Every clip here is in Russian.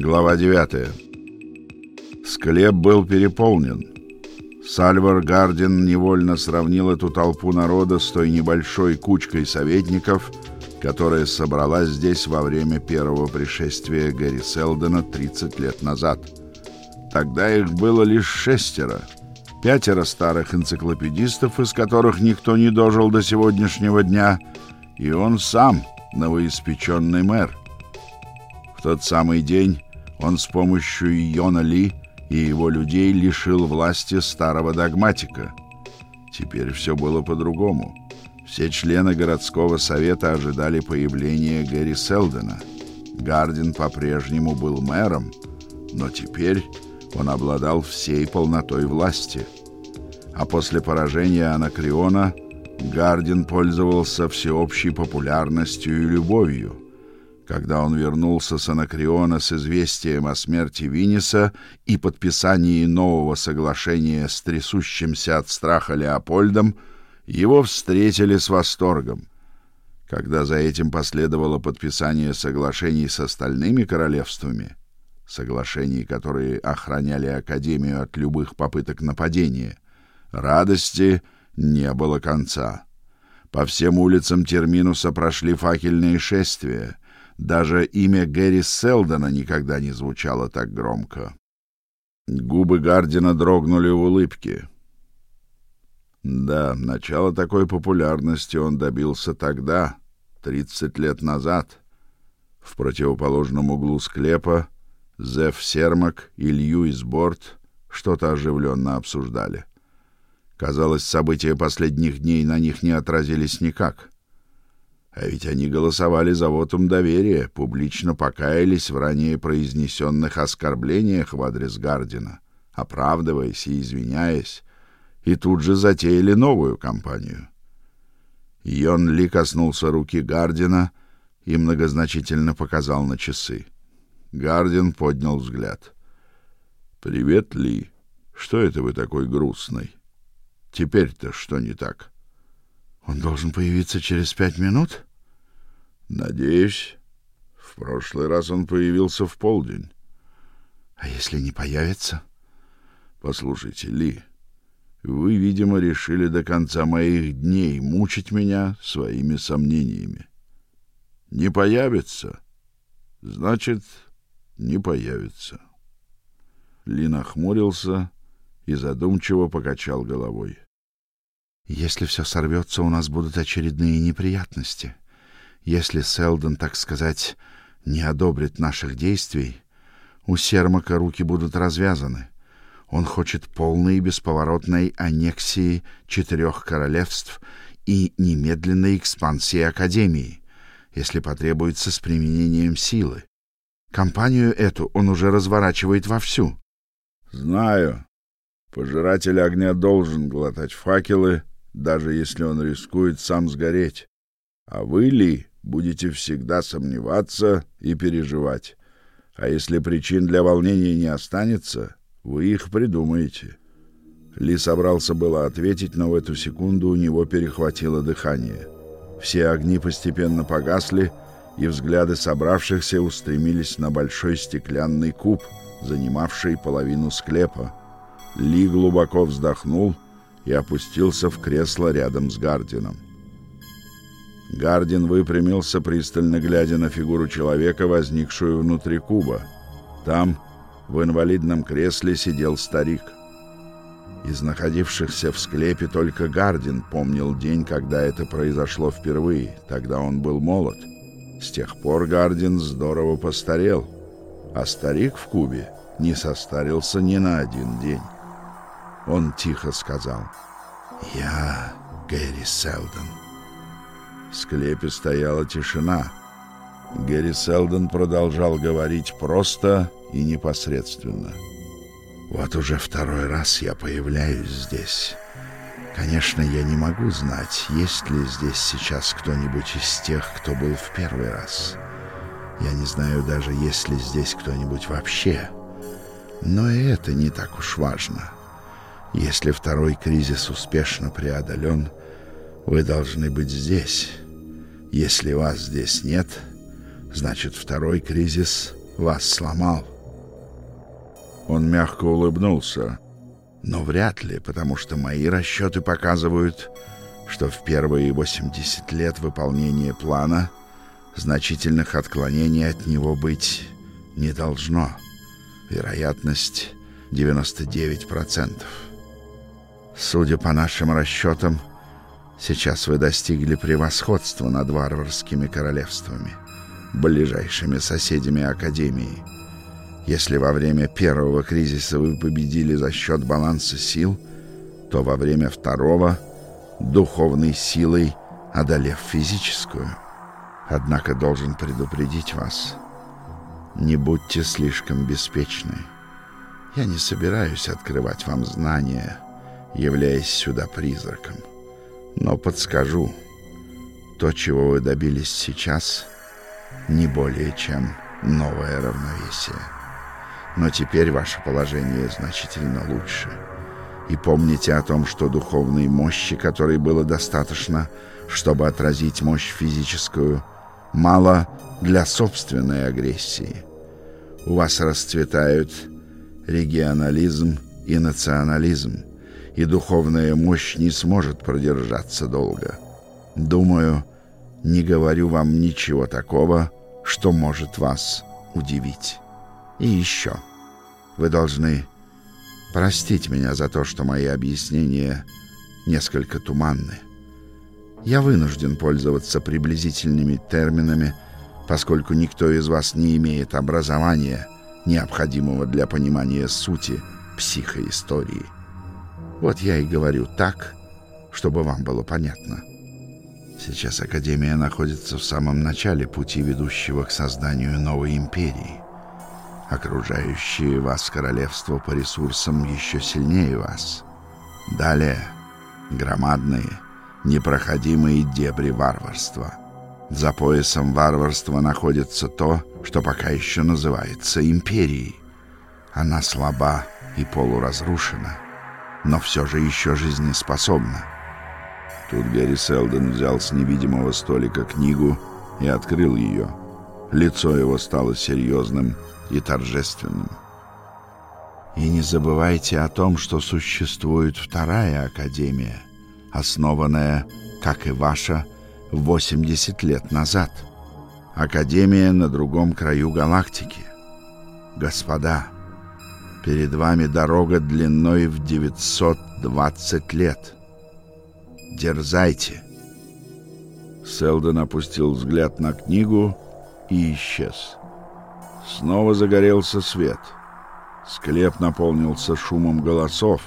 Глава 9. Склеп был переполнен. Сальвар Гардин невольно сравнил эту толпу народа с той небольшой кучкой советников, которая собралась здесь во время первого пришествия Гэри Селдена 30 лет назад. Тогда их было лишь шестеро. Пятеро старых энциклопедистов, из которых никто не дожил до сегодняшнего дня, и он сам, новоиспеченный мэр. В тот самый день он с помощью Йона Ли и его людей лишил власти старого догматика. Теперь все было по-другому. Все члены городского совета ожидали появления Гэри Селдена. Гардин по-прежнему был мэром, но теперь он обладал всей полнотой власти. А после поражения Анакреона Гардин пользовался всеобщей популярностью и любовью. Когда он вернулся с Анакреона с известием о смерти Виниса и подписании нового соглашения с трясущимся от страха Леопольдом, его встретили с восторгом. Когда за этим последовало подписание соглашений с остальными королевствами, соглашений, которые охраняли Академию от любых попыток нападения, радости не было конца. По всем улицам Терминуса прошли факельные шествия — даже имя Гэри Селдона никогда не звучало так громко. Губы Гардина дрогнули в улыбке. Да, начало такой популярности он добился тогда, тридцать лет назад. В противоположном углу склепа Зев Сермак и Льюис Борт что-то оживленно обсуждали. Казалось, события последних дней на них не отразились никак. А ведь они голосовали за вотум доверия, публично покаялись в ранее произнесенных оскорблениях в адрес Гардина, оправдываясь и извиняясь, и тут же затеяли новую кампанию. Йон Ли коснулся руки Гардина и многозначительно показал на часы. Гардин поднял взгляд. «Привет, Ли. Что это вы такой грустный? Теперь-то что не так?» «Он должен появиться через пять минут?» Надеюсь. В прошлый раз он появился в полдень. А если не появится? Послушайте, Ли, вы, видимо, решили до конца моих дней мучить меня своими сомнениями. Не появится, значит, не появится. Ли нахмурился и задумчиво покачал головой. Если все сорвется, у нас будут очередные неприятности. Если Селдон, так сказать, не одобрит наших действий, у Сермака руки будут развязаны. Он хочет полной и бесповоротной аннексии четырех королевств и немедленной экспансии Академии, если потребуется с применением силы. Компанию эту он уже разворачивает вовсю. Знаю. Пожиратель огня должен глотать факелы, даже если он рискует сам сгореть. А вы ли будете всегда сомневаться и переживать. А если причин для волнения не останется, вы их придумаете. Ли собрался было ответить, но в эту секунду у него перехватило дыхание. Все огни постепенно погасли, и взгляды собравшихся устремились на большой стеклянный куб, занимавший половину склепа. Ли глубоко вздохнул и опустился в кресло рядом с Гардином. Гардин выпрямился, пристально глядя на фигуру человека, возникшую внутри куба. Там, в инвалидном кресле, сидел старик. Из находившихся в склепе только Гардин помнил день, когда это произошло впервые. Тогда он был молод. С тех пор Гардин здорово постарел, а старик в кубе не состарился ни на один день. Он тихо сказал «Я Гэри Селдон». В склепе стояла тишина. Гэри Селдон продолжал говорить просто и непосредственно. «Вот уже второй раз я появляюсь здесь. Конечно, я не могу знать, есть ли здесь сейчас кто-нибудь из тех, кто был в первый раз. Я не знаю даже, есть ли здесь кто-нибудь вообще. Но и это не так уж важно. Если второй кризис успешно преодолен, вы должны быть здесь. Если вас здесь нет, значит, второй кризис вас сломал. Он мягко улыбнулся. Но вряд ли, потому что мои расчеты показывают, что в первые 80 лет выполнения плана значительных отклонений от него быть не должно. Вероятность 99%. Судя по нашим расчетам, сейчас вы достигли превосходства над варварскими королевствами, ближайшими соседями Академии. Если во время первого кризиса вы победили за счет баланса сил, то во время второго — духовной силой, одолев физическую. Однако должен предупредить вас — не будьте слишком беспечны. Я не собираюсь открывать вам знания, являясь сюда призраком. Но подскажу, то, чего вы добились сейчас, не более чем новое равновесие. Но теперь ваше положение значительно лучше. И помните о том, что духовной мощи, которой было достаточно, чтобы отразить мощь физическую, мало для собственной агрессии. У вас расцветают регионализм и национализм, и духовная мощь не сможет продержаться долго. Думаю, не говорю вам ничего такого, что может вас удивить. И еще. Вы должны простить меня за то, что мои объяснения несколько туманны. Я вынужден пользоваться приблизительными терминами, поскольку никто из вас не имеет образования, необходимого для понимания сути психоистории. Вот я и говорю так, чтобы вам было понятно. Сейчас Академия находится в самом начале пути, ведущего к созданию новой империи. Окружающие вас королевство по ресурсам еще сильнее вас. Далее громадные, непроходимые дебри варварства — за поясом варварства находится то, что пока еще называется империей. Она слаба и полуразрушена, но все же еще жизнеспособна. Тут Гэри Селден взял с невидимого столика книгу и открыл ее. Лицо его стало серьезным и торжественным. И не забывайте о том, что существует вторая академия, основанная, как и ваша, 80 лет назад. Академия на другом краю галактики. Господа, перед вами дорога длиной в 920 лет. Дерзайте. Селдон опустил взгляд на книгу и исчез. Снова загорелся свет. Склеп наполнился шумом голосов.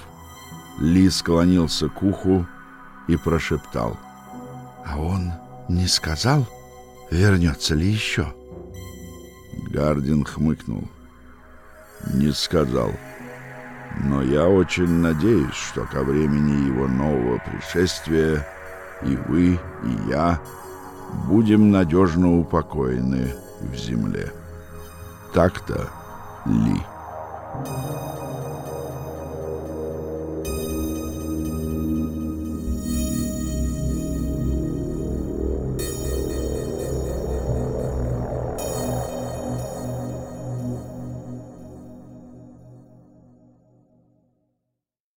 Ли склонился к уху и прошептал — а он не сказал, вернется ли еще? Гардин хмыкнул. Не сказал. Но я очень надеюсь, что ко времени его нового пришествия и вы, и я будем надежно упокоены в земле. Так-то, Ли. Thank you.